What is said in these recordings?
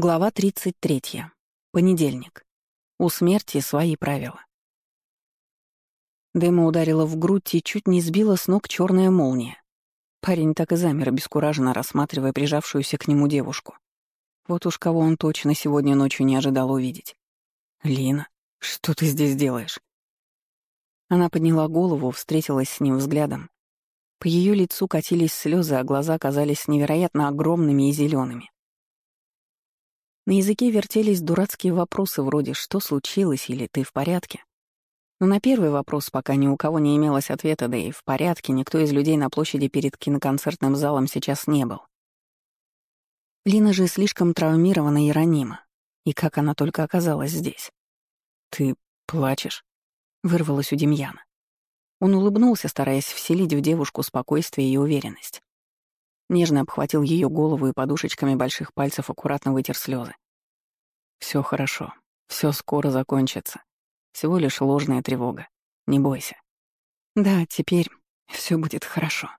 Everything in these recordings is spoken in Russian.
Глава 33. Понедельник. У смерти свои правила. Дэма ударила в грудь и чуть не сбила с ног черная молния. Парень так и замер, обескураженно рассматривая прижавшуюся к нему девушку. Вот уж кого он точно сегодня ночью не ожидал увидеть. «Лина, что ты здесь делаешь?» Она подняла голову, встретилась с ним взглядом. По ее лицу катились слезы, а глаза казались невероятно огромными и зелеными. На языке вертелись дурацкие вопросы вроде «что случилось?» или «ты в порядке?». Но на первый вопрос пока ни у кого не имелось ответа, да и в порядке никто из людей на площади перед киноконцертным залом сейчас не был. Лина же слишком травмирована и ранима. И как она только оказалась здесь. «Ты плачешь?» — вырвалось у Демьяна. Он улыбнулся, стараясь вселить в девушку спокойствие и уверенность. Нежно обхватил ее голову и подушечками больших пальцев аккуратно вытер слезы. Все хорошо, все скоро закончится. Всего лишь ложная тревога. Не бойся. Да, теперь все будет хорошо,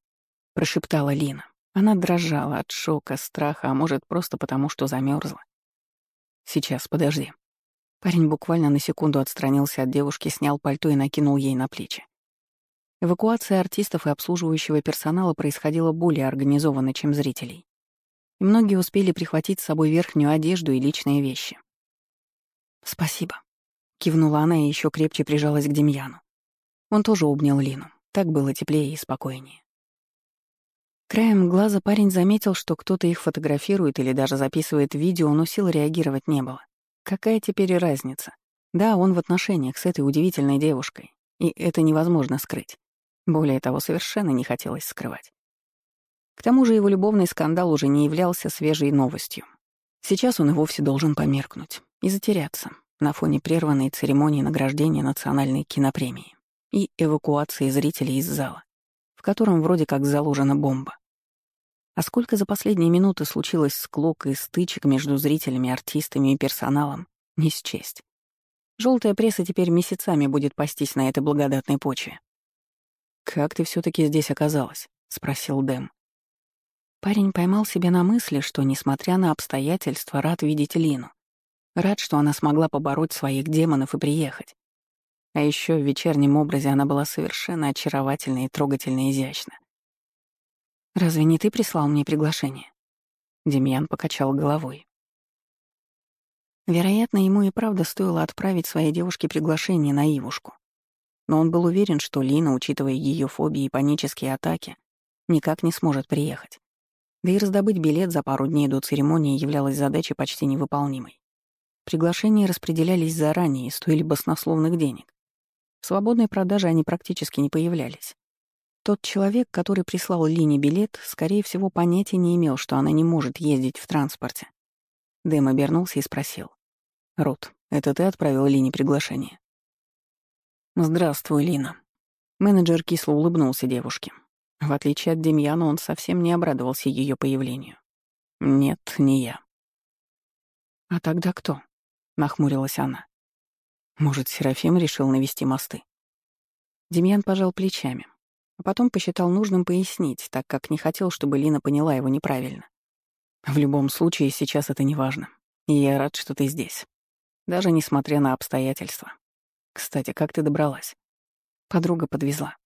прошептала Лина. Она дрожала от шока, страха, а может, просто потому, что замерзла. Сейчас, подожди. Парень буквально на секунду отстранился от девушки, снял пальто и накинул ей на плечи. Эвакуация артистов и обслуживающего персонала происходила более организованно, чем зрителей. И многие успели прихватить с собой верхнюю одежду и личные вещи. «Спасибо», — кивнула она и еще крепче прижалась к Демьяну. Он тоже обнял Лину. Так было теплее и спокойнее. Краем глаза парень заметил, что кто-то их фотографирует или даже записывает видео, но сил реагировать не было. Какая теперь разница? Да, он в отношениях с этой удивительной девушкой, и это невозможно скрыть. Более того, совершенно не хотелось скрывать. К тому же его любовный скандал уже не являлся свежей новостью. Сейчас он и вовсе должен померкнуть и затеряться на фоне прерванной церемонии награждения национальной кинопремии и эвакуации зрителей из зала, в котором вроде как заложена бомба. А сколько за последние минуты случилось склок и стычек между зрителями, артистами и персоналом, не счесть. Желтая пресса теперь месяцами будет пастись на этой благодатной почве. «Как ты все таки здесь оказалась?» — спросил Дэм. Парень поймал себя на мысли, что, несмотря на обстоятельства, рад видеть Лину. Рад, что она смогла побороть своих демонов и приехать. А еще в вечернем образе она была совершенно очаровательна и трогательно изящна. «Разве не ты прислал мне приглашение?» Демьян покачал головой. Вероятно, ему и правда стоило отправить своей девушке приглашение на Ивушку. Но он был уверен, что Лина, учитывая ее фобии и панические атаки, никак не сможет приехать. Да и раздобыть билет за пару дней до церемонии являлась задачей почти невыполнимой. Приглашения распределялись заранее и стоили баснословных денег. В свободной продаже они практически не появлялись. Тот человек, который прислал Лине билет, скорее всего, понятия не имел, что она не может ездить в транспорте. Дэм обернулся и спросил. «Рут, это ты отправил Лине приглашение?» «Здравствуй, Лина». Менеджер кисло улыбнулся девушке. В отличие от Демьяна, он совсем не обрадовался ее появлению. «Нет, не я». «А тогда кто?» нахмурилась она. Может, Серафим решил навести мосты? Демьян пожал плечами, а потом посчитал нужным пояснить, так как не хотел, чтобы Лина поняла его неправильно. В любом случае, сейчас это не важно. И я рад, что ты здесь. Даже несмотря на обстоятельства. Кстати, как ты добралась? Подруга подвезла.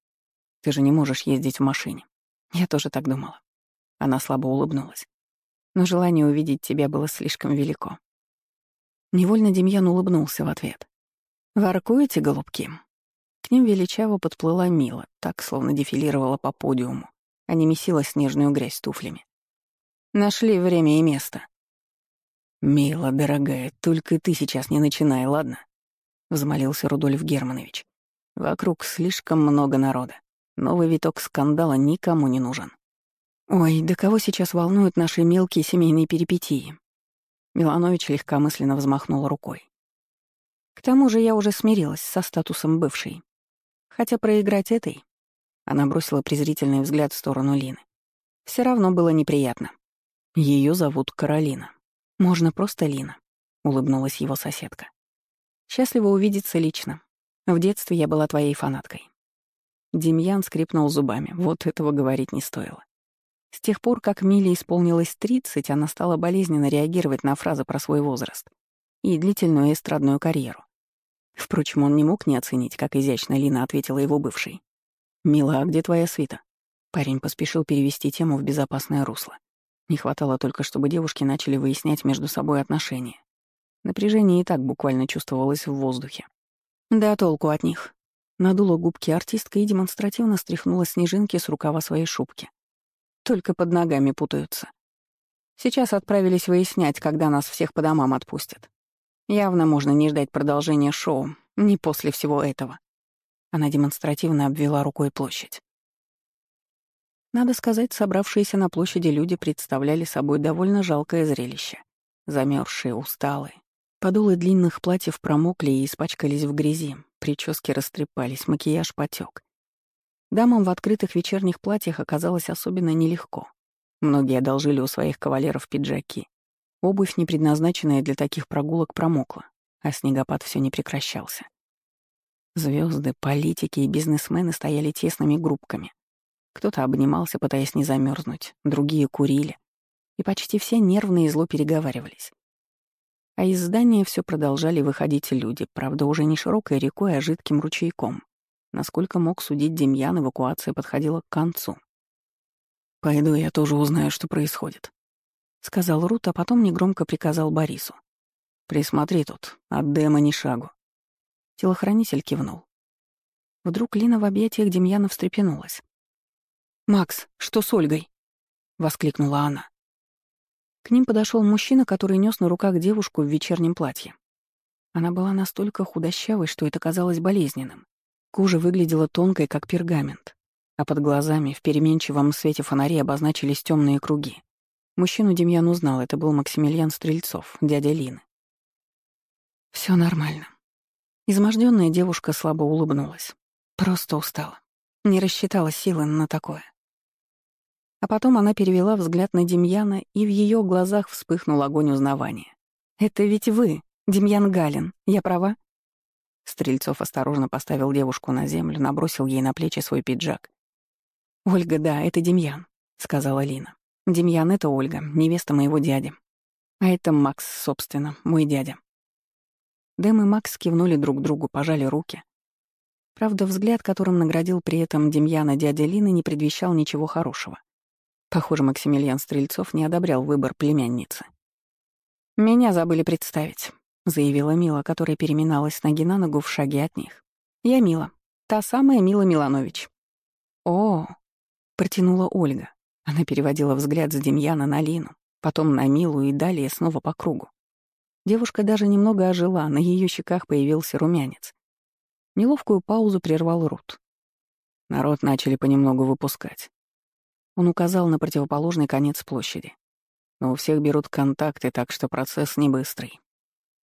Ты же не можешь ездить в машине. Я тоже так думала. Она слабо улыбнулась. Но желание увидеть тебя было слишком велико. Невольно Демьян улыбнулся в ответ. «Воркуете, голубки?» К ним величаво подплыла Мила, так, словно дефилировала по подиуму, а не месила снежную грязь туфлями. Нашли время и место. «Мила, дорогая, только ты сейчас не начинай, ладно?» — взмолился Рудольф Германович. «Вокруг слишком много народа. Новый виток скандала никому не нужен». «Ой, да кого сейчас волнуют наши мелкие семейные перипетии?» Миланович легкомысленно взмахнул рукой. К тому же я уже смирилась со статусом бывшей. Хотя проиграть этой... Она бросила презрительный взгляд в сторону Лины. Все равно было неприятно. Ее зовут Каролина. Можно просто Лина, улыбнулась его соседка. Счастливо увидеться лично. В детстве я была твоей фанаткой. Демьян скрипнул зубами. Вот этого говорить не стоило. С тех пор, как Миле исполнилось 30, она стала болезненно реагировать на фразы про свой возраст и длительную эстрадную карьеру. Впрочем, он не мог не оценить, как изящно Лина ответила его бывшей. «Мила, а где твоя свита?» Парень поспешил перевести тему в безопасное русло. Не хватало только, чтобы девушки начали выяснять между собой отношения. Напряжение и так буквально чувствовалось в воздухе. Да толку от них. Надула губки артистка и демонстративно стряхнула снежинки с рукава своей шубки. Только под ногами путаются. Сейчас отправились выяснять, когда нас всех по домам отпустят. Явно можно не ждать продолжения шоу, не после всего этого. Она демонстративно обвела рукой площадь. Надо сказать, собравшиеся на площади люди представляли собой довольно жалкое зрелище. Замерзшие, усталые. Подолы длинных платьев промокли и испачкались в грязи, прически растрепались, макияж потек. Дамам в открытых вечерних платьях оказалось особенно нелегко. Многие одолжили у своих кавалеров пиджаки. Обувь, не предназначенная для таких прогулок, промокла, а снегопад все не прекращался. Звезды, политики и бизнесмены стояли тесными группками. Кто-то обнимался, пытаясь не замерзнуть, другие курили. И почти все нервно и зло переговаривались. А из здания все продолжали выходить люди, правда, уже не широкой рекой, а жидким ручейком. Насколько мог судить Демьян, эвакуация подходила к концу. «Пойду я тоже узнаю, что происходит», — сказал Рут, а потом негромко приказал Борису. «Присмотри тут, от Дэма ни шагу». Телохранитель кивнул. Вдруг Лина в объятиях Демьяна встрепенулась. «Макс, что с Ольгой?» — воскликнула она. К ним подошел мужчина, который нес на руках девушку в вечернем платье. Она была настолько худощавой, что это казалось болезненным. Кожа выглядела тонкой, как пергамент, а под глазами в переменчивом свете фонарей обозначились темные круги. Мужчину Демьян узнал, это был Максимилиан Стрельцов, дядя Лины. Все нормально. Изможденная девушка слабо улыбнулась. Просто устала. Не рассчитала силы на такое. А потом она перевела взгляд на Демьяна, и в ее глазах вспыхнул огонь узнавания. «Это ведь вы, Демьян Галин, я права?» Стрельцов осторожно поставил девушку на землю, набросил ей на плечи свой пиджак. «Ольга, да, это Демьян», — сказала Лина. Демьян — это Ольга, невеста моего дяди. А это Макс, собственно, мой дядя. Дэм и Макс кивнули друг другу, пожали руки. Правда, взгляд, которым наградил при этом Демьяна дядя Лины, не предвещал ничего хорошего. Похоже, Максимилиан Стрельцов не одобрял выбор племянницы. «Меня забыли представить», — заявила Мила, которая переминалась с ноги на ногу в шаге от них. «Я Мила. Та самая Мила Миланович». «О!» — протянула Ольга. Она переводила взгляд с Демьяна на Лину, потом на Милу и далее снова по кругу. Девушка даже немного ожила, на ее щеках появился румянец. Неловкую паузу прервал Рут. Народ начали понемногу выпускать. Он указал на противоположный конец площади. Но у всех берут контакты, так что процесс не быстрый.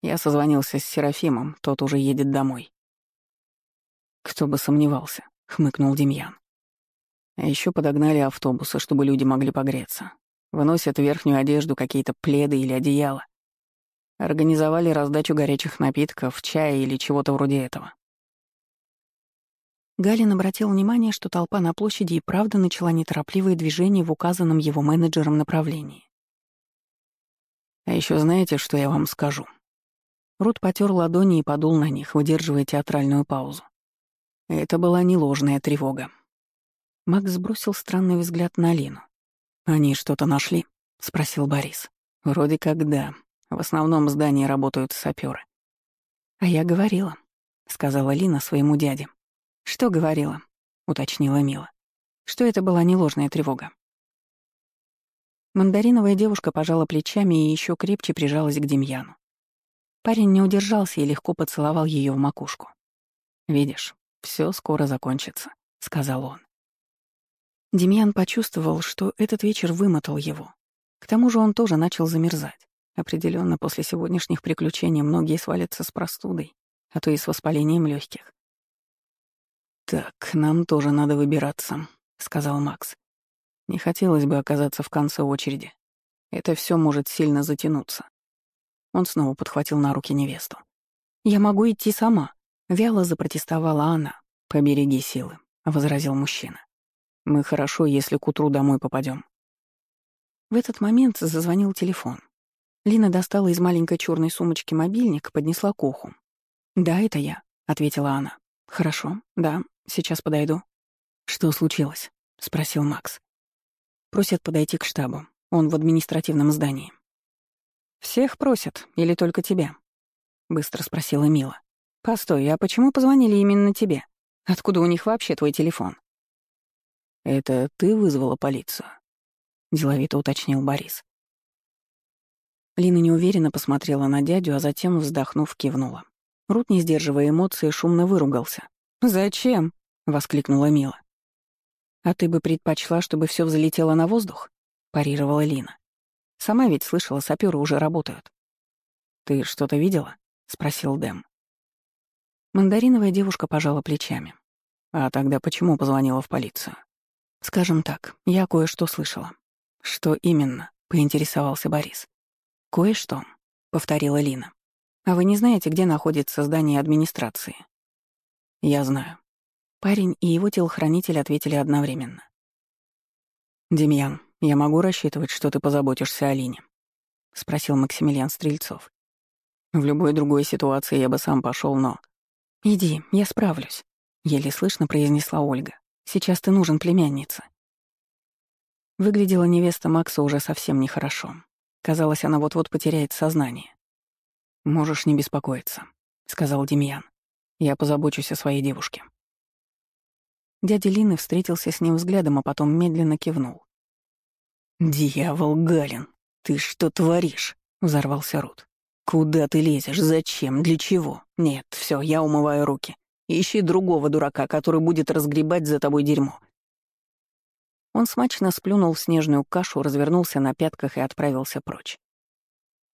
Я созвонился с Серафимом, тот уже едет домой. «Кто бы сомневался», — хмыкнул Демьян. А еще подогнали автобусы, чтобы люди могли погреться. Выносят верхнюю одежду, какие-то пледы или одеяла. Организовали раздачу горячих напитков, чая или чего-то вроде этого. Галин обратил внимание, что толпа на площади и правда начала неторопливые движения в указанном его менеджером направлении. «А еще знаете, что я вам скажу?» Рут потер ладони и подул на них, выдерживая театральную паузу. Это была не ложная тревога. Макс сбросил странный взгляд на Лину. «Они что-то нашли?» — спросил Борис. «Вроде как да. В основном в здании работают саперы. «А я говорила», — сказала Лина своему дяде. «Что говорила?» — уточнила Мила. «Что это была не ложная тревога». Мандариновая девушка пожала плечами и еще крепче прижалась к Демьяну. Парень не удержался и легко поцеловал ее в макушку. «Видишь, все скоро закончится», — сказал он. Демьян почувствовал, что этот вечер вымотал его. К тому же он тоже начал замерзать. Определенно, после сегодняшних приключений многие свалятся с простудой, а то и с воспалением легких. «Так, нам тоже надо выбираться», — сказал Макс. «Не хотелось бы оказаться в конце очереди. Это все может сильно затянуться». Он снова подхватил на руки невесту. «Я могу идти сама», — вяло запротестовала она. «Побереги силы», — возразил мужчина. Мы хорошо, если к утру домой попадем. В этот момент зазвонил телефон. Лина достала из маленькой черной сумочки мобильник, поднесла к уху. «Да, это я», — ответила она. «Хорошо, да, сейчас подойду». «Что случилось?» — спросил Макс. «Просят подойти к штабу. Он в административном здании». «Всех просят или только тебя?» — быстро спросила Мила. «Постой, а почему позвонили именно тебе? Откуда у них вообще твой телефон?» «Это ты вызвала полицию?» — деловито уточнил Борис. Лина неуверенно посмотрела на дядю, а затем, вздохнув, кивнула. Рут, не сдерживая эмоций, шумно выругался. «Зачем?» — воскликнула Мила. «А ты бы предпочла, чтобы все взлетело на воздух?» — парировала Лина. «Сама ведь слышала, саперы уже работают». «Ты что-то видела?» — спросил Дэм. Мандариновая девушка пожала плечами. «А тогда почему позвонила в полицию?» «Скажем так, я кое-что слышала». «Что именно?» — поинтересовался Борис. «Кое-что», — повторила Лина. «А вы не знаете, где находится здание администрации?» «Я знаю». Парень и его телохранитель ответили одновременно. «Демьян, я могу рассчитывать, что ты позаботишься о Лине?» — спросил Максимилиан Стрельцов. «В любой другой ситуации я бы сам пошел, но...» «Иди, я справлюсь», — еле слышно произнесла Ольга. «Сейчас ты нужен племяннице». Выглядела невеста Макса уже совсем нехорошо. Казалось, она вот-вот потеряет сознание. «Можешь не беспокоиться», — сказал Демьян. «Я позабочусь о своей девушке». Дядя Лины встретился с ним взглядом, а потом медленно кивнул. «Дьявол, Галин, ты что творишь?» — взорвался Рут. «Куда ты лезешь? Зачем? Для чего? Нет, все, я умываю руки. Ищи другого дурака, который будет разгребать за тобой дерьмо. Он смачно сплюнул в снежную кашу, развернулся на пятках и отправился прочь.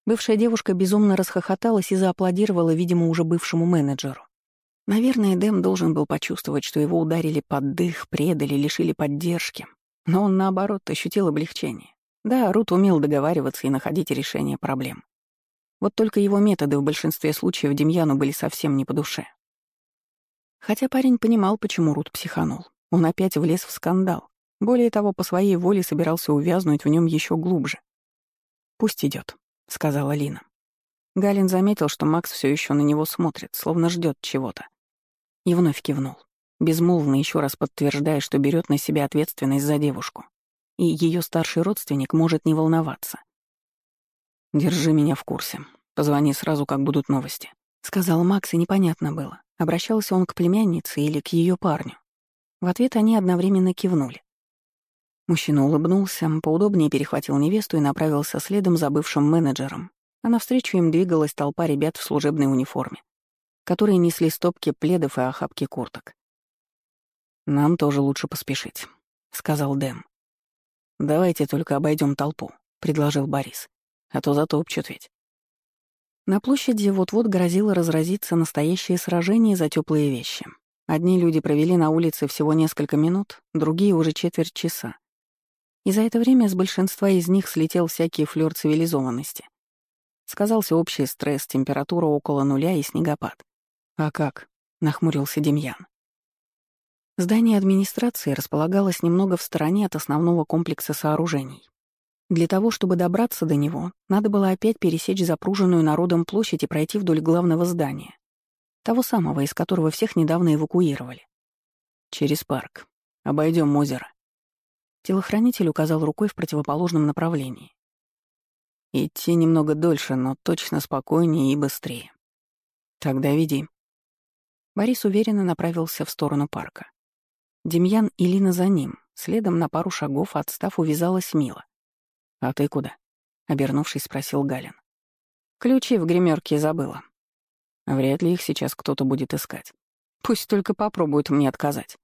Бывшая девушка безумно расхохоталась и зааплодировала, видимо, уже бывшему менеджеру. Наверное, Дэм должен был почувствовать, что его ударили под дых, предали, лишили поддержки. Но он, наоборот, ощутил облегчение. Да, Рут умел договариваться и находить решение проблем. Вот только его методы в большинстве случаев Демьяну были совсем не по душе. Хотя парень понимал, почему Рут психанул. Он опять влез в скандал. Более того, по своей воле собирался увязнуть в нем еще глубже. «Пусть идет, сказала Лина. Галин заметил, что Макс все еще на него смотрит, словно ждет чего-то. И вновь кивнул, безмолвно еще раз подтверждая, что берет на себя ответственность за девушку. И ее старший родственник может не волноваться. «Держи меня в курсе. Позвони сразу, как будут новости», — сказал Макс, и непонятно было, обращался он к племяннице или к ее парню. В ответ они одновременно кивнули. Мужчина улыбнулся, поудобнее перехватил невесту и направился следом за бывшим менеджером, а навстречу им двигалась толпа ребят в служебной униформе, которые несли стопки пледов и охапки курток. «Нам тоже лучше поспешить», — сказал Дэм. «Давайте только обойдем толпу», — предложил Борис. «А то затопчут ведь». На площади вот-вот грозило разразиться настоящее сражение за теплые вещи. Одни люди провели на улице всего несколько минут, другие — уже четверть часа. И за это время с большинства из них слетел всякий флёр цивилизованности. Сказался общий стресс, температура около нуля и снегопад. «А как?» — нахмурился Демьян. Здание администрации располагалось немного в стороне от основного комплекса сооружений. Для того, чтобы добраться до него, надо было опять пересечь запруженную народом площадь и пройти вдоль главного здания. Того самого, из которого всех недавно эвакуировали. Через парк. Обойдем озеро. Телохранитель указал рукой в противоположном направлении. Идти немного дольше, но точно спокойнее и быстрее. Тогда веди. Борис уверенно направился в сторону парка. Демьян и Лина за ним, следом на пару шагов отстав увязалась Мила. «А ты куда?» — обернувшись, спросил Галин. «Ключи в гримерке забыла. Вряд ли их сейчас кто-то будет искать. Пусть только попробуют мне отказать».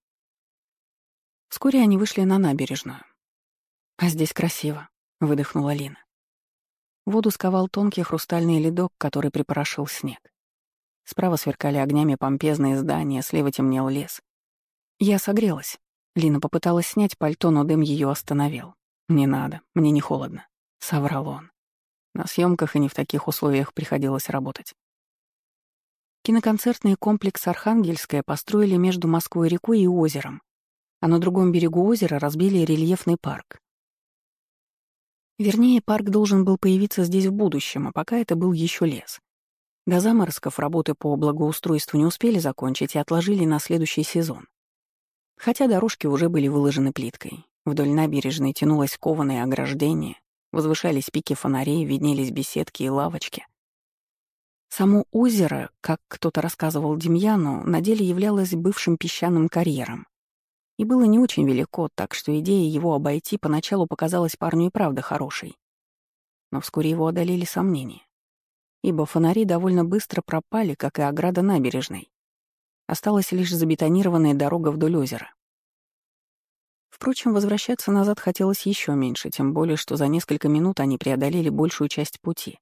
Вскоре они вышли на набережную. «А здесь красиво», — выдохнула Лина. Воду сковал тонкий хрустальный ледок, который припорошил снег. Справа сверкали огнями помпезные здания, слева темнел лес. Я согрелась. Лина попыталась снять пальто, но дым ее остановил. «Не надо, мне не холодно», — соврал он. На съемках и не в таких условиях приходилось работать. Киноконцертный комплекс «Архангельская» построили между Москвой-рекой и озером, а на другом берегу озера разбили рельефный парк. Вернее, парк должен был появиться здесь в будущем, а пока это был еще лес. До заморозков работы по благоустройству не успели закончить и отложили на следующий сезон. Хотя дорожки уже были выложены плиткой. Вдоль набережной тянулось кованое ограждение, возвышались пики фонарей, виднелись беседки и лавочки. Само озеро, как кто-то рассказывал Демьяну, на деле являлось бывшим песчаным карьером. И было не очень велико, так что идея его обойти поначалу показалась парню и правда хорошей. Но вскоре его одолели сомнения. Ибо фонари довольно быстро пропали, как и ограда набережной. Осталась лишь забетонированная дорога вдоль озера. Впрочем, возвращаться назад хотелось еще меньше, тем более, что за несколько минут они преодолели большую часть пути.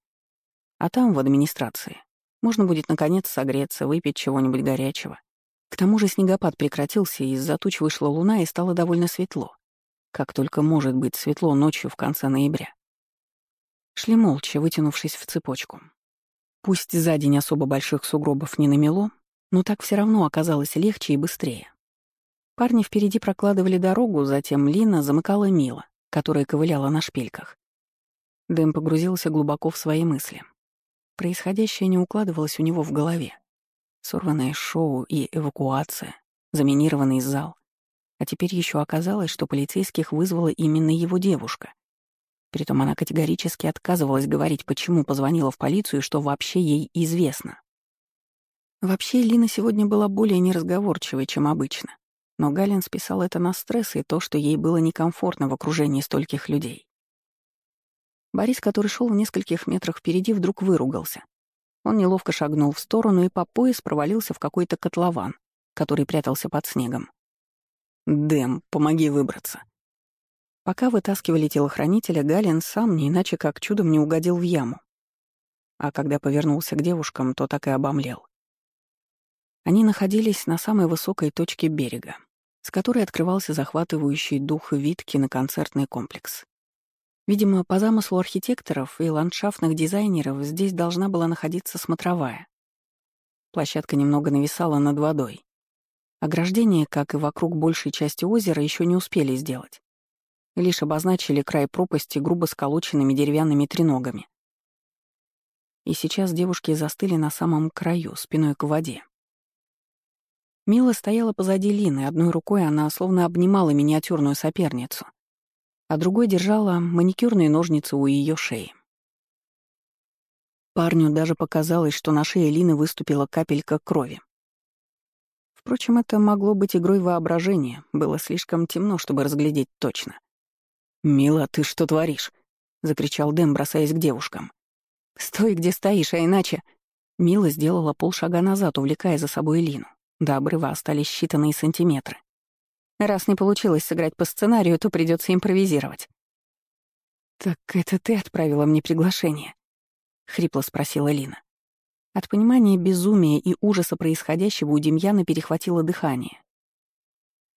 А там, в администрации, можно будет наконец согреться, выпить чего-нибудь горячего. К тому же снегопад прекратился, из-за туч вышла луна и стало довольно светло. Как только может быть светло ночью в конце ноября. Шли молча, вытянувшись в цепочку. Пусть за день особо больших сугробов не намело, но так все равно оказалось легче и быстрее. Парни впереди прокладывали дорогу, затем Лина замыкала Мила, которая ковыляла на шпильках. Дэм погрузился глубоко в свои мысли. Происходящее не укладывалось у него в голове. Сорванное шоу и эвакуация, заминированный зал. А теперь еще оказалось, что полицейских вызвала именно его девушка. Притом она категорически отказывалась говорить, почему позвонила в полицию и что вообще ей известно. Вообще, Лина сегодня была более неразговорчивой, чем обычно. Но Галин списал это на стресс и то, что ей было некомфортно в окружении стольких людей. Борис, который шел в нескольких метрах впереди, вдруг выругался. Он неловко шагнул в сторону и по пояс провалился в какой-то котлован, который прятался под снегом. «Дэм, помоги выбраться». Пока вытаскивали телохранителя, Галин сам не иначе как чудом не угодил в яму. А когда повернулся к девушкам, то так и обомлел. Они находились на самой высокой точке берега, с которой открывался захватывающий дух вид киноконцертный комплекс. Видимо, по замыслу архитекторов и ландшафтных дизайнеров здесь должна была находиться смотровая. Площадка немного нависала над водой. Ограждение, как и вокруг большей части озера, еще не успели сделать. Лишь обозначили край пропасти грубо сколоченными деревянными треногами. И сейчас девушки застыли на самом краю, спиной к воде. Мила стояла позади Лины, одной рукой она словно обнимала миниатюрную соперницу а другой держала маникюрные ножницы у ее шеи. Парню даже показалось, что на шее Лины выступила капелька крови. Впрочем, это могло быть игрой воображения, было слишком темно, чтобы разглядеть точно. «Мила, ты что творишь?» — закричал Дэм, бросаясь к девушкам. «Стой, где стоишь, а иначе...» Мила сделала полшага назад, увлекая за собой Лину. До обрыва остались считанные сантиметры. Раз не получилось сыграть по сценарию, то придется импровизировать. «Так это ты отправила мне приглашение?» — хрипло спросила Лина. От понимания безумия и ужаса происходящего у Демьяна перехватило дыхание.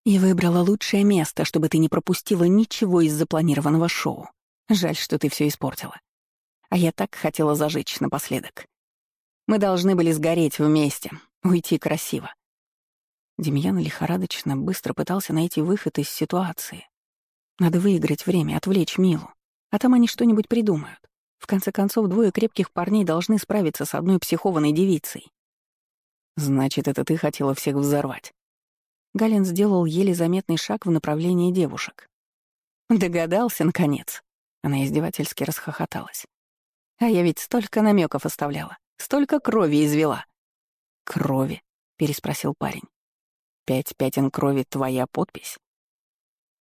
«И выбрала лучшее место, чтобы ты не пропустила ничего из запланированного шоу. Жаль, что ты все испортила. А я так хотела зажечь напоследок. Мы должны были сгореть вместе, уйти красиво. Демьян лихорадочно быстро пытался найти выход из ситуации. Надо выиграть время, отвлечь Милу. А там они что-нибудь придумают. В конце концов, двое крепких парней должны справиться с одной психованной девицей. «Значит, это ты хотела всех взорвать?» Галин сделал еле заметный шаг в направлении девушек. «Догадался, наконец!» Она издевательски расхохоталась. «А я ведь столько намеков оставляла, столько крови извела». «Крови?» — переспросил парень. Пять пятен крови — твоя подпись?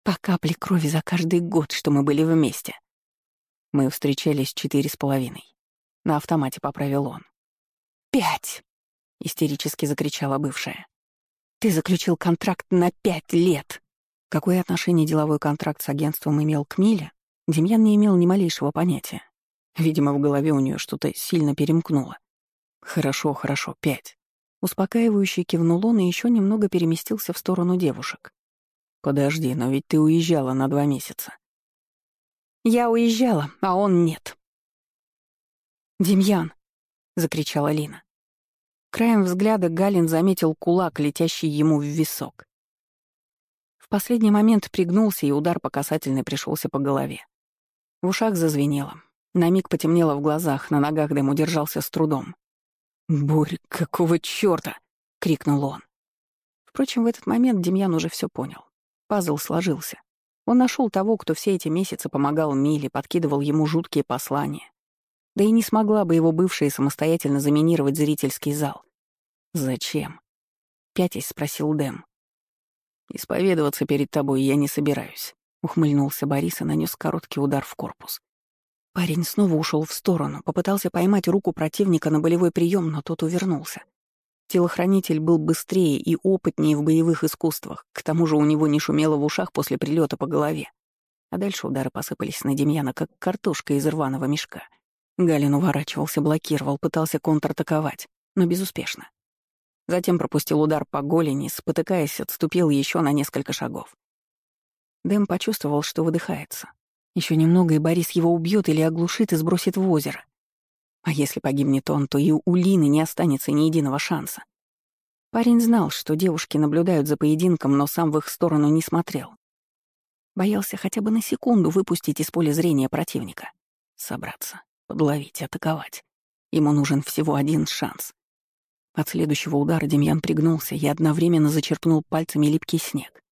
По капле крови за каждый год, что мы были вместе. Мы встречались четыре с половиной. На автомате поправил он. «Пять!» — истерически закричала бывшая. «Ты заключил контракт на пять лет!» Какое отношение деловой контракт с агентством имел к Миле, Демьян не имел ни малейшего понятия. Видимо, в голове у нее что-то сильно перемкнуло. «Хорошо, хорошо, пять. Успокаивающе кивнул он и еще немного переместился в сторону девушек. «Подожди, но ведь ты уезжала на два месяца». «Я уезжала, а он нет». «Демьян!» — закричала Лина. Краем взгляда Галин заметил кулак, летящий ему в висок. В последний момент пригнулся, и удар по касательной пришелся по голове. В ушах зазвенело. На миг потемнело в глазах, на ногах Дэм удержался с трудом. «Бурь, какого чёрта!» — крикнул он. Впрочем, в этот момент Демьян уже все понял. Пазл сложился. Он нашел того, кто все эти месяцы помогал Миле, подкидывал ему жуткие послания. Да и не смогла бы его бывшая самостоятельно заминировать зрительский зал. «Зачем?» — пятясь спросил Дэм. «Исповедоваться перед тобой я не собираюсь», — ухмыльнулся Борис и нанес короткий удар в корпус. Парень снова ушел в сторону, попытался поймать руку противника на болевой прием, но тот увернулся. Телохранитель был быстрее и опытнее в боевых искусствах, к тому же у него не шумело в ушах после прилета по голове. А дальше удары посыпались на Демьяна, как картошка из рваного мешка. Галин уворачивался, блокировал, пытался контратаковать, но безуспешно. Затем пропустил удар по голени, спотыкаясь, отступил еще на несколько шагов. Дэм почувствовал, что выдыхается. Еще немного, и Борис его убьет или оглушит и сбросит в озеро. А если погибнет он, то и у Лины не останется ни единого шанса. Парень знал, что девушки наблюдают за поединком, но сам в их сторону не смотрел. Боялся хотя бы на секунду выпустить из поля зрения противника. Собраться, подловить, атаковать. Ему нужен всего один шанс. От следующего удара Демьян пригнулся и одновременно зачерпнул пальцами липкий снег.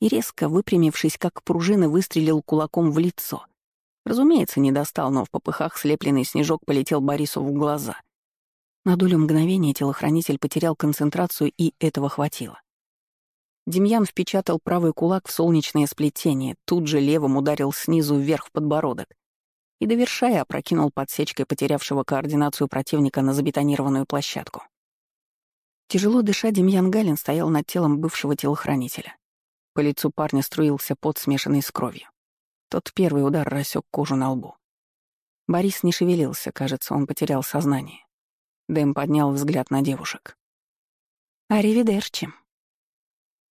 И резко, выпрямившись, как пружина, выстрелил кулаком в лицо — Разумеется, не достал, но в попыхах слепленный снежок полетел Борису в глаза. На долю мгновения телохранитель потерял концентрацию, и этого хватило. Демьян впечатал правый кулак в солнечное сплетение, тут же левым ударил снизу вверх в подбородок и, довершая, опрокинул подсечкой потерявшего координацию противника на забетонированную площадку. Тяжело дыша, Демьян Галин стоял над телом бывшего телохранителя. По лицу парня струился пот, смешанный с кровью. Тот первый удар рассек кожу на лбу. Борис не шевелился, кажется, он потерял сознание. Дэм поднял взгляд на девушек. «Аривидерчи».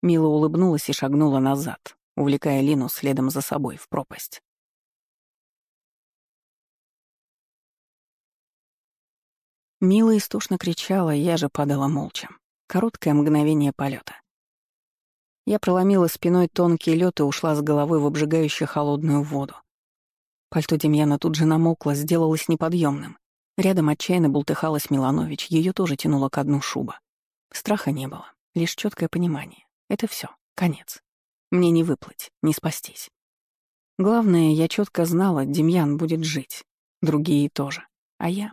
Мила улыбнулась и шагнула назад, увлекая Лину следом за собой в пропасть. Мила истошно кричала, я же падала молча. Короткое мгновение полета. Я проломила спиной тонкий лед и ушла с головой в обжигающую холодную воду. Пальто Демьяна тут же намокло, сделалось неподъемным. Рядом отчаянно бултыхалась Миланович, ее тоже тянуло к дну шуба. Страха не было, лишь четкое понимание. Это все, конец. Мне не выплыть, не спастись. Главное, я четко знала, Демьян будет жить. Другие тоже. А я?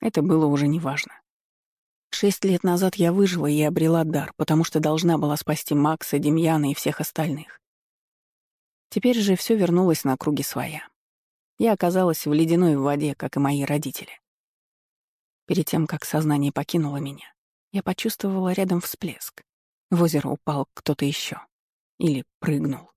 Это было уже неважно. Шесть лет назад я выжила и обрела дар, потому что должна была спасти Макса, Демьяна и всех остальных. Теперь же все вернулось на круги своя. Я оказалась в ледяной воде, как и мои родители. Перед тем, как сознание покинуло меня, я почувствовала рядом всплеск. В озеро упал кто-то еще. Или прыгнул.